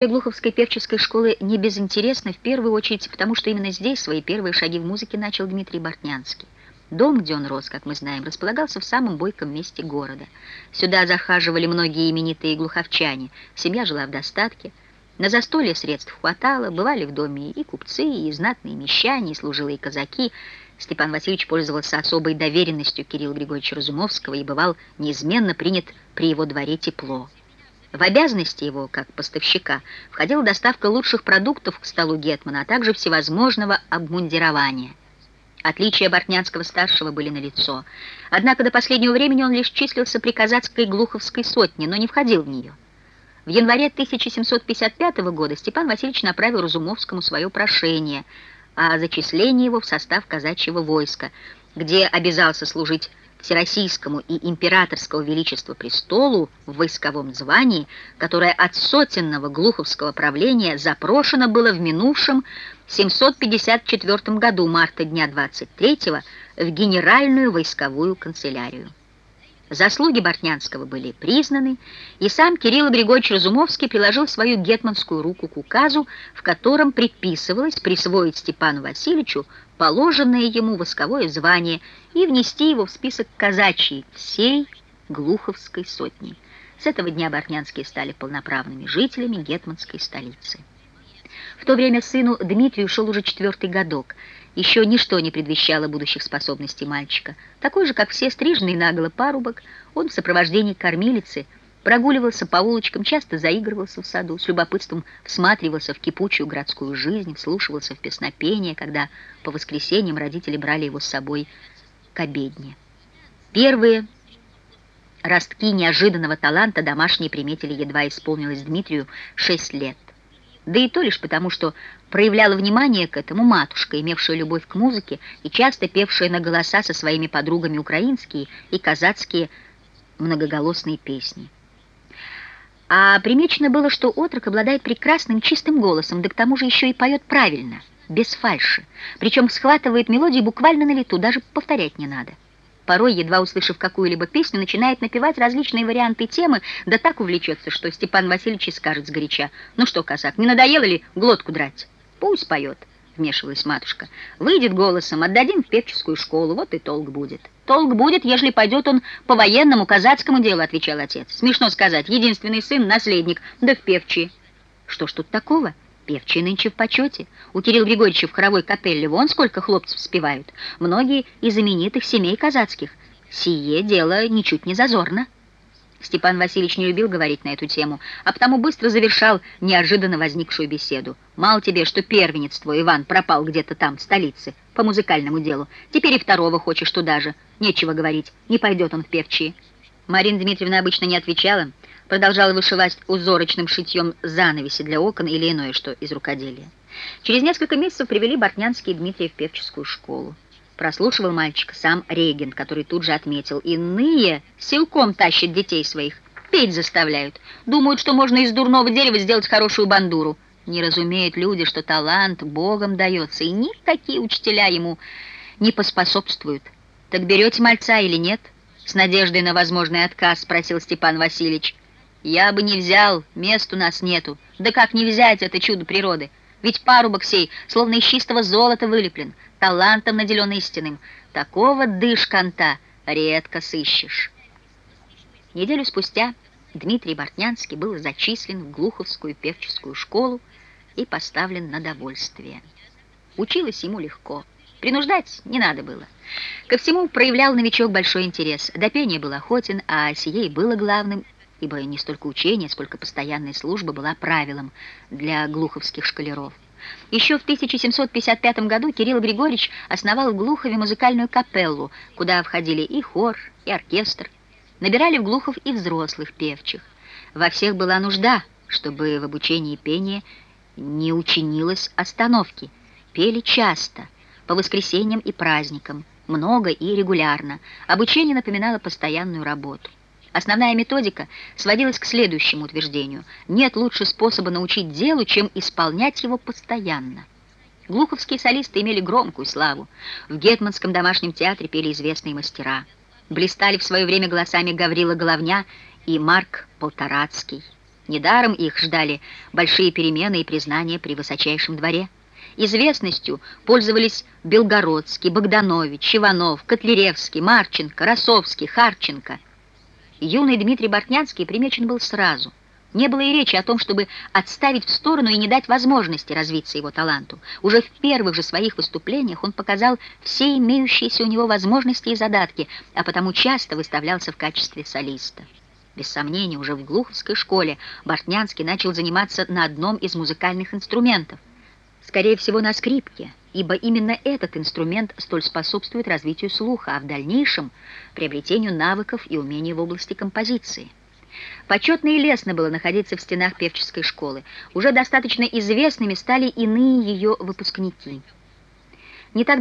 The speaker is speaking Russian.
Глуховской певческой школы не безинтересно, в первую очередь, потому что именно здесь свои первые шаги в музыке начал Дмитрий Бортнянский. Дом, где он рос, как мы знаем, располагался в самом бойком месте города. Сюда захаживали многие именитые глуховчане, семья жила в достатке. На застолье средств хватало, бывали в доме и купцы, и знатные мещане, и служилые казаки. Степан Васильевич пользовался особой доверенностью Кирилла Григорьевича Разумовского и бывал неизменно принят при его дворе тепло. В обязанности его, как поставщика, входила доставка лучших продуктов к столу Гетмана, а также всевозможного обмундирования. Отличия Бортнянского-старшего были налицо. Однако до последнего времени он лишь числился при казацкой глуховской сотне, но не входил в нее. В январе 1755 года Степан Васильевич направил Разумовскому свое прошение о зачислении его в состав казачьего войска, где обязался служить Всероссийскому и императорского величества престолу в войсковом звании, которое от сотенного глуховского правления запрошено было в минувшем 754 году, марта дня 23 в Генеральную войсковую канцелярию. Заслуги Бортнянского были признаны, и сам Кирилл Григорьевич Разумовский приложил свою гетманскую руку к указу, в котором предписывалось присвоить Степану Васильевичу положенное ему восковое звание и внести его в список казачьей всей Глуховской сотни. С этого дня Бортнянские стали полноправными жителями гетманской столицы. В то время сыну Дмитрию шел уже четвертый годок. Еще ничто не предвещало будущих способностей мальчика. Такой же, как все стрижный наголо парубок, он в сопровождении кормилицы прогуливался по улочкам, часто заигрывался в саду, с любопытством всматривался в кипучую городскую жизнь, вслушивался в песнопение, когда по воскресеньям родители брали его с собой к обедне. Первые ростки неожиданного таланта домашние приметили едва исполнилось Дмитрию шесть лет да и то лишь потому, что проявляла внимание к этому матушка, имевшая любовь к музыке и часто певшая на голоса со своими подругами украинские и казацкие многоголосные песни. А примечено было, что отрок обладает прекрасным чистым голосом, да к тому же еще и поет правильно, без фальши, причем схватывает мелодии буквально на лету, даже повторять не надо. Порой, едва услышав какую-либо песню, начинает напевать различные варианты темы, да так увлечется, что Степан Васильевич скажет сгоряча. «Ну что, казак, не надоело ли глотку драть?» «Пусть поет», — вмешивалась матушка. «Выйдет голосом, отдадим в певческую школу, вот и толк будет». «Толк будет, ежели пойдет он по военному казацкому делу», — отвечал отец. «Смешно сказать, единственный сын, наследник, да в певчи». «Что ж тут такого?» Певчие нынче в почете. У Кирилла Григорьевича в хоровой капелле вон сколько хлопцев спевают. Многие из знаменитых семей казацких. Сие дело ничуть не зазорно. Степан Васильевич не любил говорить на эту тему, а потому быстро завершал неожиданно возникшую беседу. «Мало тебе, что первенец твой, Иван, пропал где-то там, в столице, по музыкальному делу. Теперь и второго хочешь туда же. Нечего говорить, не пойдет он в певчие». Марина Дмитриевна обычно не отвечала, продолжала вышивать узорочным шитьем занавеси для окон или иное что из рукоделия. Через несколько месяцев привели Бортнянский и Дмитрия в певческую школу. Прослушивал мальчика сам регент, который тут же отметил, иные силком тащат детей своих, петь заставляют, думают, что можно из дурного дерева сделать хорошую бандуру. Не разумеют люди, что талант Богом дается, и никакие учителя ему не поспособствуют. Так берете мальца или нет? С надеждой на возможный отказ спросил Степан Васильевич. Я бы не взял, мест у нас нету. Да как не взять это чудо природы? Ведь парубок сей, словно из чистого золота вылеплен, талантом наделен истинным. Такого дышканта редко сыщешь. Неделю спустя Дмитрий Бортнянский был зачислен в Глуховскую певческую школу и поставлен на довольствие. Училось ему легко. Принуждать не надо было. Ко всему проявлял новичок большой интерес. До пения был охотен, а сие было главным – ибо не столько учение, сколько постоянная служба была правилом для глуховских школяров. Еще в 1755 году Кирилл Григорьевич основал в Глухове музыкальную капеллу, куда входили и хор, и оркестр. Набирали в Глухов и взрослых певчих. Во всех была нужда, чтобы в обучении пения не учинилось остановки. Пели часто, по воскресеньям и праздникам, много и регулярно. Обучение напоминало постоянную работу. Основная методика сводилась к следующему утверждению. Нет лучше способа научить делу, чем исполнять его постоянно. Глуховские солисты имели громкую славу. В Гетманском домашнем театре пели известные мастера. Блистали в свое время голосами Гаврила Головня и Марк Полторацкий. Недаром их ждали большие перемены и признания при высочайшем дворе. Известностью пользовались Белгородский, Богданович, Иванов, Котляревский, Марченко, Росовский, Харченко. Юный Дмитрий Бортнянский примечен был сразу. Не было и речи о том, чтобы отставить в сторону и не дать возможности развиться его таланту. Уже в первых же своих выступлениях он показал все имеющиеся у него возможности и задатки, а потому часто выставлялся в качестве солиста. Без сомнения, уже в Глуховской школе Бортнянский начал заниматься на одном из музыкальных инструментов скорее всего, на скрипке, ибо именно этот инструмент столь способствует развитию слуха, а в дальнейшем – приобретению навыков и умений в области композиции. Почетно и лестно было находиться в стенах певческой школы. Уже достаточно известными стали иные ее выпускники. Не так